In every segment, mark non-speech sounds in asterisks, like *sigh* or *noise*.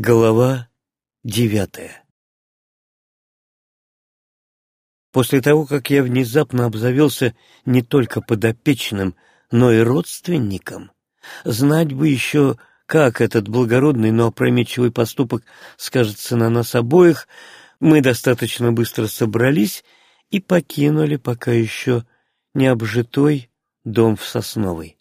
Глава девятая После того, как я внезапно обзавелся не только подопечным, но и родственником, знать бы еще, как этот благородный, но опрометчивый поступок скажется на нас обоих, мы достаточно быстро собрались и покинули пока еще не обжитой дом в Сосновой.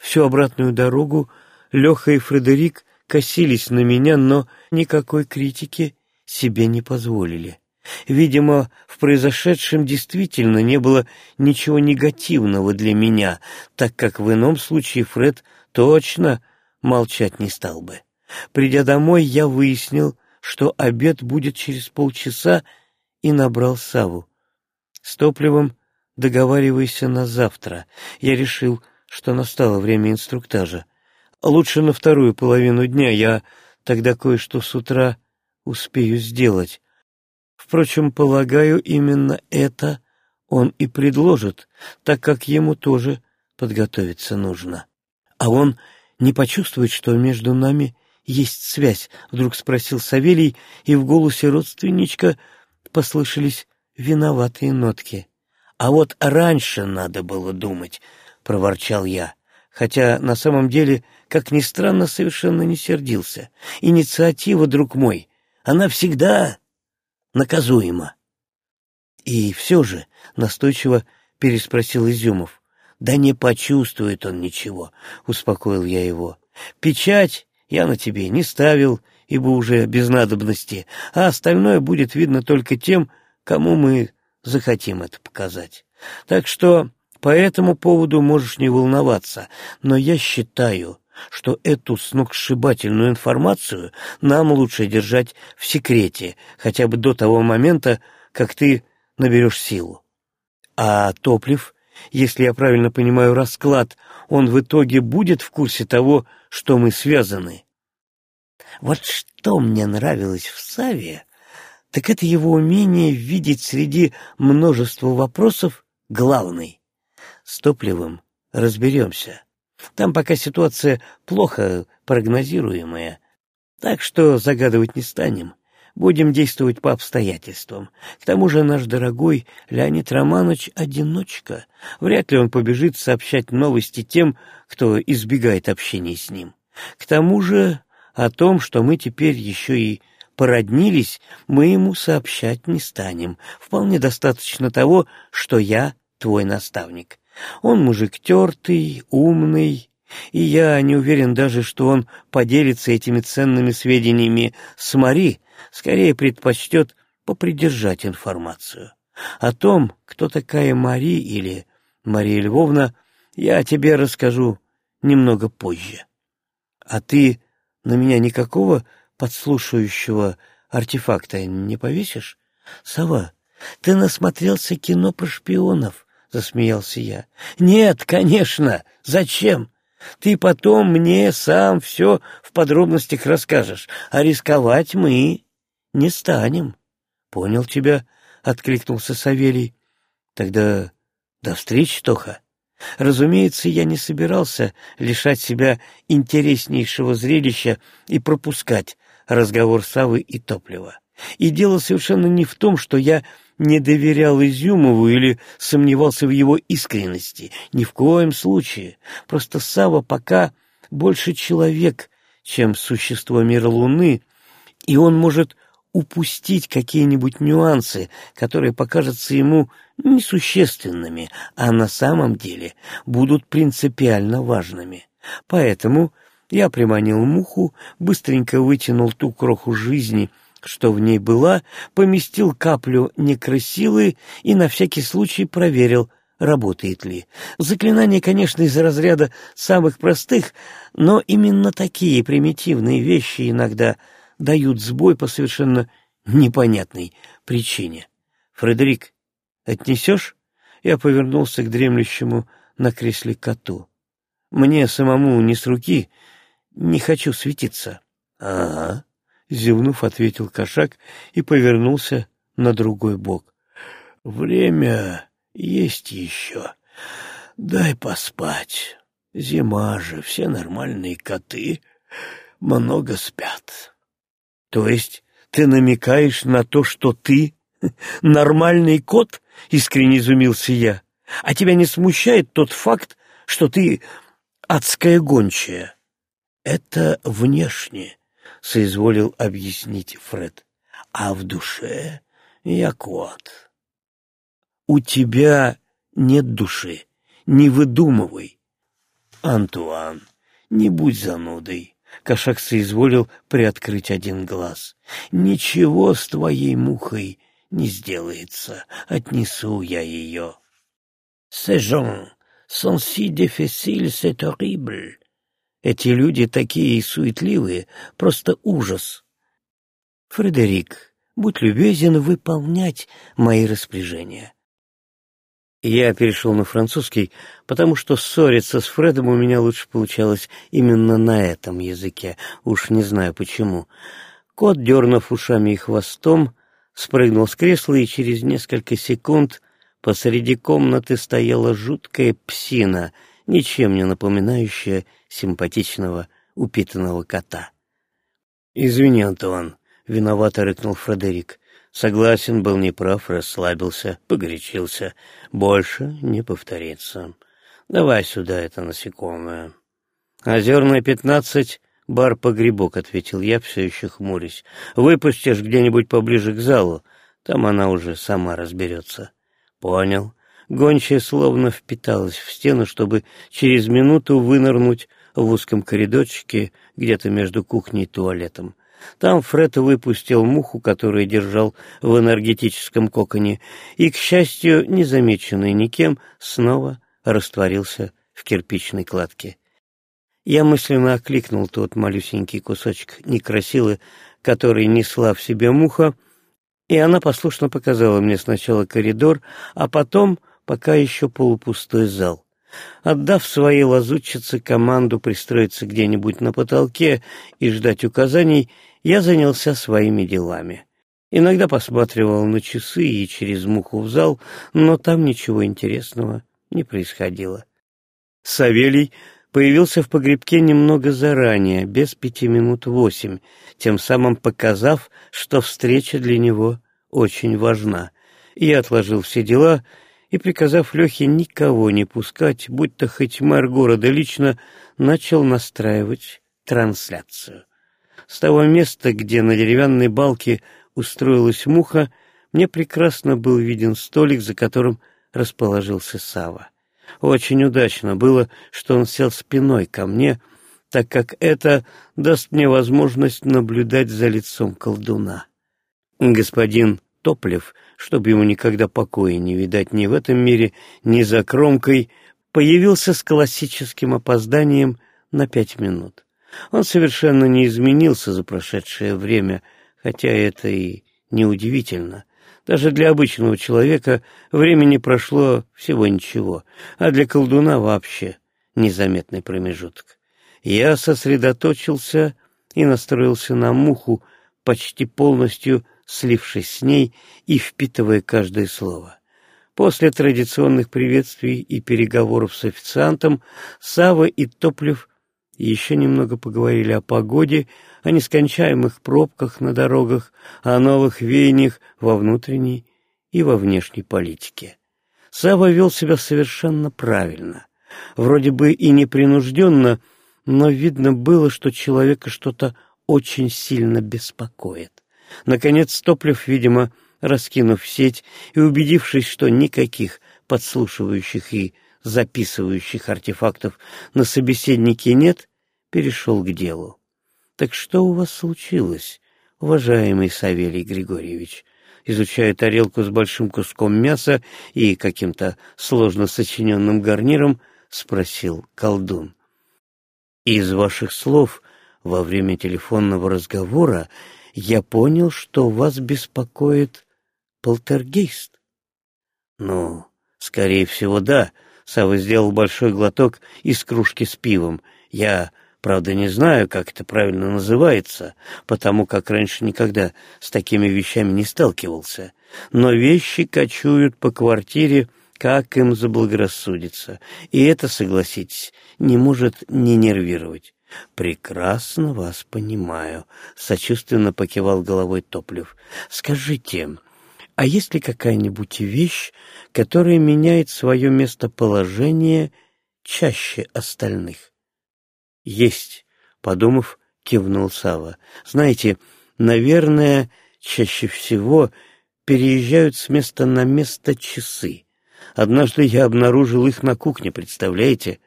Всю обратную дорогу Леха и Фредерик косились на меня, но никакой критики себе не позволили. Видимо, в произошедшем действительно не было ничего негативного для меня, так как в ином случае Фред точно молчать не стал бы. Придя домой, я выяснил, что обед будет через полчаса, и набрал Саву. С топливом договаривайся на завтра. Я решил, что настало время инструктажа. Лучше на вторую половину дня, я тогда кое-что с утра успею сделать. Впрочем, полагаю, именно это он и предложит, так как ему тоже подготовиться нужно. А он не почувствует, что между нами есть связь, вдруг спросил Савелий, и в голосе родственничка послышались виноватые нотки. А вот раньше надо было думать, проворчал я хотя на самом деле, как ни странно, совершенно не сердился. Инициатива, друг мой, она всегда наказуема. И все же настойчиво переспросил Изюмов. «Да не почувствует он ничего», — успокоил я его. «Печать я на тебе не ставил, ибо уже без надобности, а остальное будет видно только тем, кому мы захотим это показать. Так что по этому поводу можешь не волноваться, но я считаю, что эту сногсшибательную информацию нам лучше держать в секрете, хотя бы до того момента, как ты наберешь силу. А топлив, если я правильно понимаю расклад, он в итоге будет в курсе того, что мы связаны. Вот что мне нравилось в Саве, так это его умение видеть среди множества вопросов главный. С топливом разберемся. Там пока ситуация плохо прогнозируемая, так что загадывать не станем. Будем действовать по обстоятельствам. К тому же наш дорогой Леонид Романович — одиночка. Вряд ли он побежит сообщать новости тем, кто избегает общения с ним. К тому же о том, что мы теперь еще и породнились, мы ему сообщать не станем. Вполне достаточно того, что я твой наставник. Он мужик тертый, умный, и я не уверен даже, что он поделится этими ценными сведениями с Мари, скорее предпочтет попридержать информацию. О том, кто такая Мари или Мария Львовна, я тебе расскажу немного позже. А ты на меня никакого подслушивающего артефакта не повесишь? Сова, ты насмотрелся кино про шпионов, — засмеялся я. «Нет, конечно! Зачем? Ты потом мне сам все в подробностях расскажешь, а рисковать мы не станем». «Понял тебя», — откликнулся Савелий. «Тогда до встречи, Тоха». Разумеется, я не собирался лишать себя интереснейшего зрелища и пропускать разговор Савы и топлива. И дело совершенно не в том, что я не доверял Изюмову или сомневался в его искренности. Ни в коем случае. Просто Сава пока больше человек, чем существо мира Луны, и он может упустить какие-нибудь нюансы, которые покажутся ему несущественными, а на самом деле будут принципиально важными. Поэтому я приманил муху, быстренько вытянул ту кроху жизни — что в ней была, поместил каплю некросилы и на всякий случай проверил, работает ли. Заклинание, конечно, из разряда самых простых, но именно такие примитивные вещи иногда дают сбой по совершенно непонятной причине. «Фредерик, отнесешь?» Я повернулся к дремлющему на кресле коту. «Мне самому не с руки, не хочу светиться». «Ага», зевнув, ответил кошак и повернулся на другой бок. Время есть еще. Дай поспать. Зима же, все нормальные коты много спят. То есть ты намекаешь на то, что ты *laughs* нормальный кот? Искренне изумился я. А тебя не смущает тот факт, что ты адская гончая? Это внешне, соизволил объяснить Фред. А в душе я кот. У тебя нет души, не выдумывай. Антуан, не будь занудой. Кошак соизволил приоткрыть один глаз. Ничего с твоей мухой не сделается, отнесу я ее. Gens sont si difficiles, c'est horrible. Эти люди такие суетливые, просто ужас. Фредерик, будь любезен выполнять мои распоряжения. Я перешел на французский, потому что ссориться с Фредом у меня лучше получалось именно на этом языке, уж не знаю почему. Кот, дернув ушами и хвостом, спрыгнул с кресла, и через несколько секунд посреди комнаты стояла жуткая псина, ничем не напоминающая симпатичного упитанного кота. «Извини, Антуан», — виновато рыкнул Фредерик. Согласен, был неправ, расслабился, погорячился. Больше не повторится. Давай сюда это насекомое. Озерная пятнадцать, бар-погребок, — ответил я, все еще хмурясь. Выпустишь где-нибудь поближе к залу, там она уже сама разберется. Понял. Гончая словно впиталась в стену, чтобы через минуту вынырнуть в узком коридорчике где-то между кухней и туалетом. Там Фред выпустил муху, которую держал в энергетическом коконе, и, к счастью, незамеченный никем, снова растворился в кирпичной кладке. Я мысленно окликнул тот малюсенький кусочек некрасилы, который несла в себе муха, и она послушно показала мне сначала коридор, а потом пока еще полупустой зал. Отдав своей лазутчице команду пристроиться где-нибудь на потолке и ждать указаний, я занялся своими делами. Иногда посматривал на часы и через муху в зал, но там ничего интересного не происходило. Савелий появился в погребке немного заранее, без пяти минут восемь, тем самым показав, что встреча для него очень важна. Я отложил все дела и, приказав Лехе никого не пускать, будь то хоть мэр города лично, начал настраивать трансляцию. С того места, где на деревянной балке устроилась муха, мне прекрасно был виден столик, за которым расположился Сава. Очень удачно было, что он сел спиной ко мне, так как это даст мне возможность наблюдать за лицом колдуна. Господин Топлев, чтобы ему никогда покоя не видать ни в этом мире, ни за кромкой, появился с классическим опозданием на пять минут. Он совершенно не изменился за прошедшее время, хотя это и неудивительно. Даже для обычного человека времени прошло всего ничего, а для колдуна вообще незаметный промежуток. Я сосредоточился и настроился на муху, почти полностью слившись с ней и впитывая каждое слово. После традиционных приветствий и переговоров с официантом Сава и Топлев еще немного поговорили о погоде, о нескончаемых пробках на дорогах, о новых веяниях во внутренней и во внешней политике. Сава вел себя совершенно правильно. Вроде бы и непринужденно, но видно было, что человека что-то очень сильно беспокоит. Наконец Топлев, видимо, раскинув сеть и убедившись, что никаких подслушивающих и записывающих артефактов на собеседнике нет, перешел к делу. «Так что у вас случилось, уважаемый Савелий Григорьевич?» Изучая тарелку с большим куском мяса и каким-то сложно сочиненным гарниром, спросил колдун. «Из ваших слов во время телефонного разговора я понял, что вас беспокоит полтергейст». «Ну, скорее всего, да», Сава сделал большой глоток из кружки с пивом. Я, правда, не знаю, как это правильно называется, потому как раньше никогда с такими вещами не сталкивался. Но вещи кочуют по квартире, как им заблагорассудится. И это, согласитесь, не может не нервировать. Прекрасно вас понимаю, сочувственно покивал головой Топлев. Скажите, а есть ли какая-нибудь вещь, которая меняет свое местоположение чаще остальных? Есть, подумав, кивнул Сава. Знаете, наверное, чаще всего переезжают с места на место часы. Однажды я обнаружил их на кухне, представляете?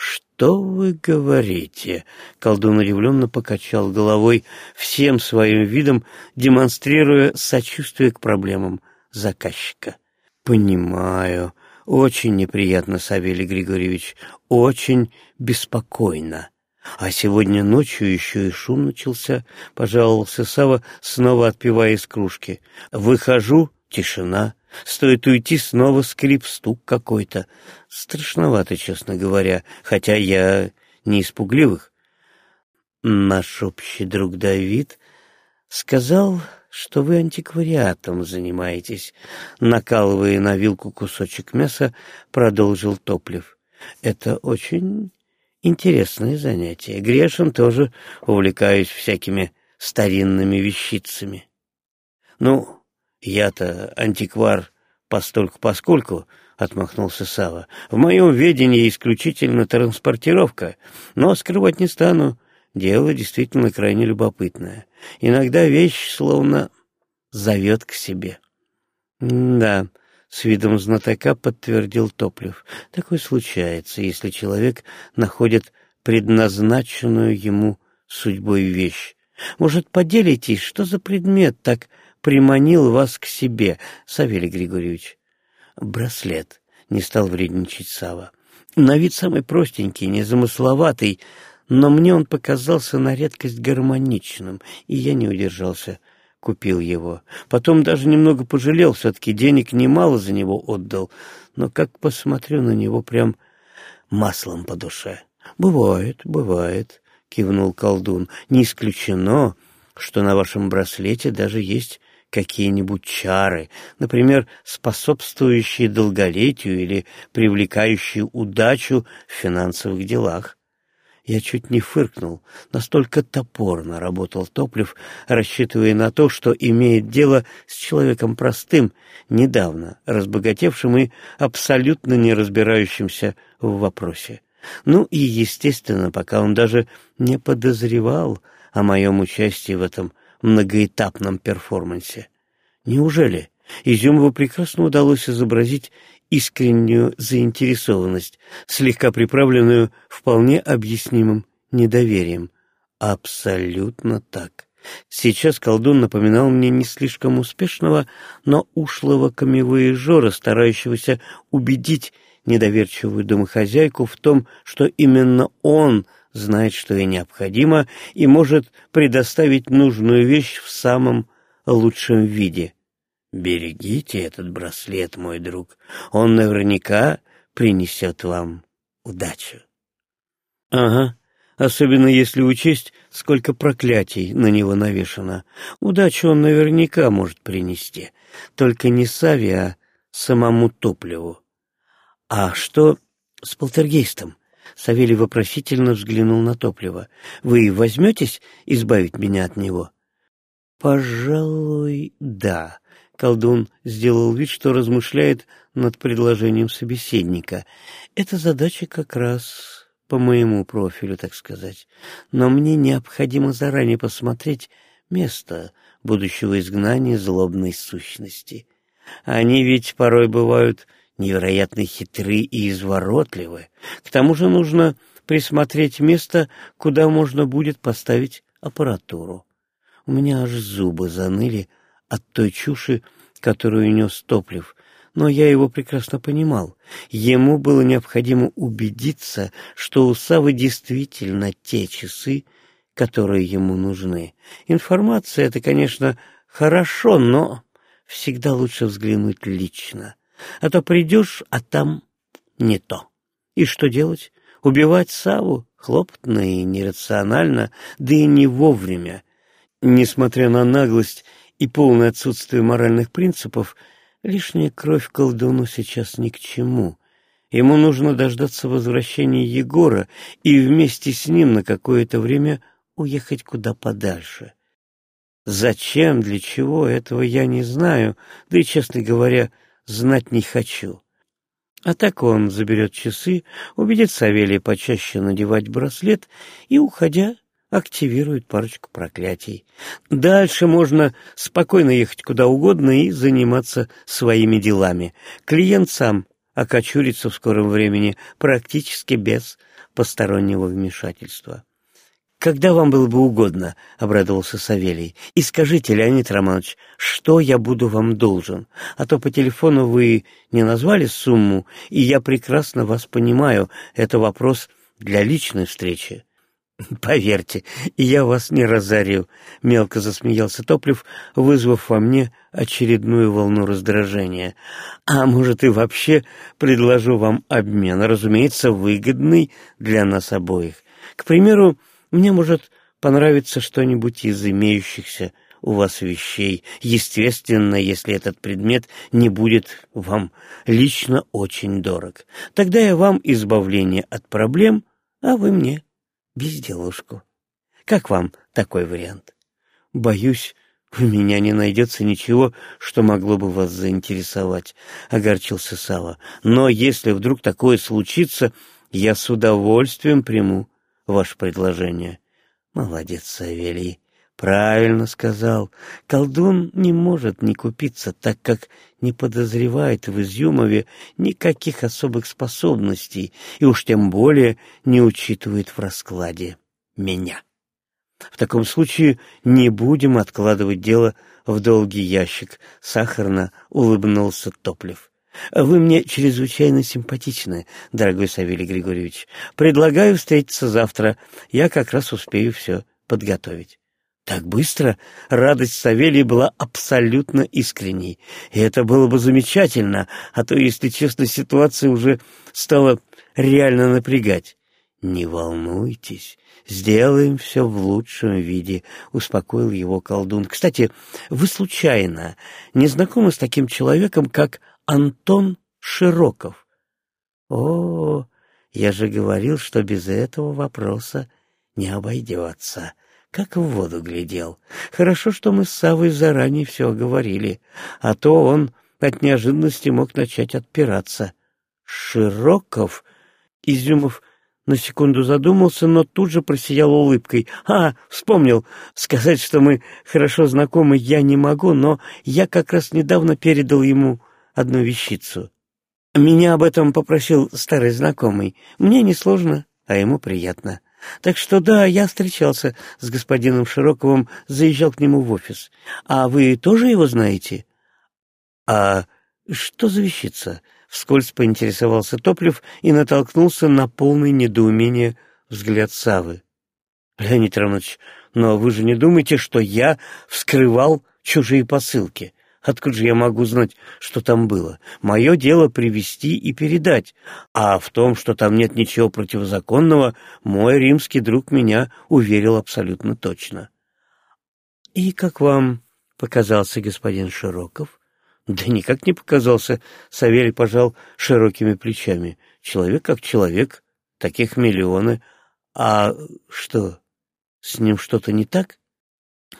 «Что вы говорите?» — колдун удивленно покачал головой, всем своим видом демонстрируя сочувствие к проблемам заказчика. «Понимаю. Очень неприятно, Савелий Григорьевич, очень беспокойно. А сегодня ночью еще и шум начался», — пожаловался Сава, снова отпивая из кружки. «Выхожу — тишина». Стоит уйти, снова скрип, стук какой-то. Страшновато, честно говоря, хотя я не испугливых. Наш общий друг Давид сказал, что вы антиквариатом занимаетесь. Накалывая на вилку кусочек мяса, продолжил Топлев. Это очень интересное занятие. Грешен тоже увлекаюсь всякими старинными вещицами. Ну, «Я-то антиквар постольку-поскольку», — отмахнулся Сава. «В моем ведении исключительно транспортировка, но скрывать не стану. Дело действительно крайне любопытное. Иногда вещь словно зовет к себе». «Да», — с видом знатока подтвердил Топлев. «Такое случается, если человек находит предназначенную ему судьбой вещь. Может, поделитесь, что за предмет так приманил вас к себе, Савелий Григорьевич? Браслет. Не стал вредничать Сава. На вид самый простенький, незамысловатый, но мне он показался на редкость гармоничным, и я не удержался, купил его. Потом даже немного пожалел, все-таки денег немало за него отдал, но как посмотрю на него, прям маслом по душе. «Бывает, бывает», — кивнул колдун. «Не исключено, что на вашем браслете даже есть какие-нибудь чары, например, способствующие долголетию или привлекающие удачу в финансовых делах. Я чуть не фыркнул, настолько топорно работал Топлев, рассчитывая на то, что имеет дело с человеком простым, недавно разбогатевшим и абсолютно не разбирающимся в вопросе. Ну и, естественно, пока он даже не подозревал о моем участии в этом многоэтапном перформансе. Неужели Изюмову прекрасно удалось изобразить искреннюю заинтересованность, слегка приправленную вполне объяснимым недоверием? Абсолютно так. Сейчас колдун напоминал мне не слишком успешного, но ушлого камевоежора, старающегося убедить недоверчивую домохозяйку в том, что именно он — знает, что ей необходимо, и может предоставить нужную вещь в самом лучшем виде. Берегите этот браслет, мой друг, он наверняка принесет вам удачу. Ага, особенно если учесть, сколько проклятий на него навешано. Удачу он наверняка может принести, только не Саве, а самому топливу. А что с полтергейстом? Савелий вопросительно взглянул на топливо. «Вы возьметесь избавить меня от него?» «Пожалуй, да». Колдун сделал вид, что размышляет над предложением собеседника. «Эта задача как раз по моему профилю, так сказать. Но мне необходимо заранее посмотреть место будущего изгнания злобной сущности. Они ведь порой бывают невероятно хитры и изворотливы. К тому же нужно присмотреть место, куда можно будет поставить аппаратуру. У меня аж зубы заныли от той чуши, которую нес Топлив, но я его прекрасно понимал. Ему было необходимо убедиться, что у Савы действительно те часы, которые ему нужны. Информация — это, конечно, хорошо, но всегда лучше взглянуть лично. А то придешь, а там не то. И что делать? Убивать Саву? Хлопотно и нерационально, да и не вовремя. Несмотря на наглость и полное отсутствие моральных принципов, лишняя кровь колдуну сейчас ни к чему. Ему нужно дождаться возвращения Егора и вместе с ним на какое-то время уехать куда подальше. Зачем, для чего, этого я не знаю, да и, честно говоря, знать не хочу. А так он заберет часы, убедит Савелия почаще надевать браслет и, уходя, активирует парочку проклятий. Дальше можно спокойно ехать куда угодно и заниматься своими делами. Клиент сам окочурится в скором времени практически без постороннего вмешательства. «Когда вам было бы угодно», — обрадовался Савелий. «И скажите, Леонид Романович, что я буду вам должен? А то по телефону вы не назвали сумму, и я прекрасно вас понимаю. Это вопрос для личной встречи». *laughs* «Поверьте, я вас не разорю», — мелко засмеялся Топлев, вызвав во мне очередную волну раздражения. «А может, и вообще предложу вам обмен, разумеется, выгодный для нас обоих. К примеру, мне может понравиться что-нибудь из имеющихся у вас вещей, естественно, если этот предмет не будет вам лично очень дорог. Тогда я вам избавление от проблем, а вы мне безделушку. Как вам такой вариант? Боюсь, у меня не найдется ничего, что могло бы вас заинтересовать, — огорчился Сава. Но если вдруг такое случится, я с удовольствием приму ваше предложение. Молодец, Савелий. Правильно сказал. Колдун не может не купиться, так как не подозревает в Изюмове никаких особых способностей и уж тем более не учитывает в раскладе меня. В таком случае не будем откладывать дело в долгий ящик, — сахарно улыбнулся Топлев. Вы мне чрезвычайно симпатичны, дорогой Савелий Григорьевич. Предлагаю встретиться завтра. Я как раз успею все подготовить. Так быстро радость Савелия была абсолютно искренней. И это было бы замечательно, а то, если честно, ситуация уже стала реально напрягать. «Не волнуйтесь, сделаем все в лучшем виде», — успокоил его колдун. «Кстати, вы случайно не знакомы с таким человеком, как Антон Широков. О, я же говорил, что без этого вопроса не обойдется. Как в воду глядел. Хорошо, что мы с Савой заранее все оговорили, а то он от неожиданности мог начать отпираться. Широков? Изюмов на секунду задумался, но тут же просиял улыбкой. «А, вспомнил. Сказать, что мы хорошо знакомы, я не могу, но я как раз недавно передал ему одну вещицу. Меня об этом попросил старый знакомый. Мне несложно, а ему приятно. Так что да, я встречался с господином Широковым, заезжал к нему в офис. А вы тоже его знаете? А что за вещица? Вскользь поинтересовался Топлев и натолкнулся на полный недоумение взгляд Савы. Леонид Иванович, но вы же не думаете, что я вскрывал чужие посылки? Откуда же я могу знать, что там было? Мое дело привести и передать. А в том, что там нет ничего противозаконного, мой римский друг меня уверил абсолютно точно. — И как вам показался господин Широков? — Да никак не показался. Савелий пожал широкими плечами. Человек как человек, таких миллионы. А что, с ним что-то не так?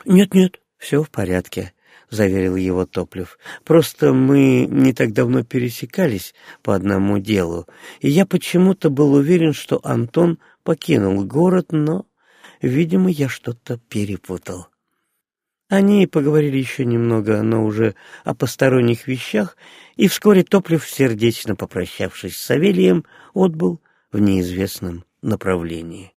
Нет — Нет-нет, все в порядке. — заверил его Топлев. «Просто мы не так давно пересекались по одному делу, и я почему-то был уверен, что Антон покинул город, но, видимо, я что-то перепутал». Они поговорили еще немного, но уже о посторонних вещах, и вскоре Топлев, сердечно попрощавшись с Савельем, отбыл в неизвестном направлении.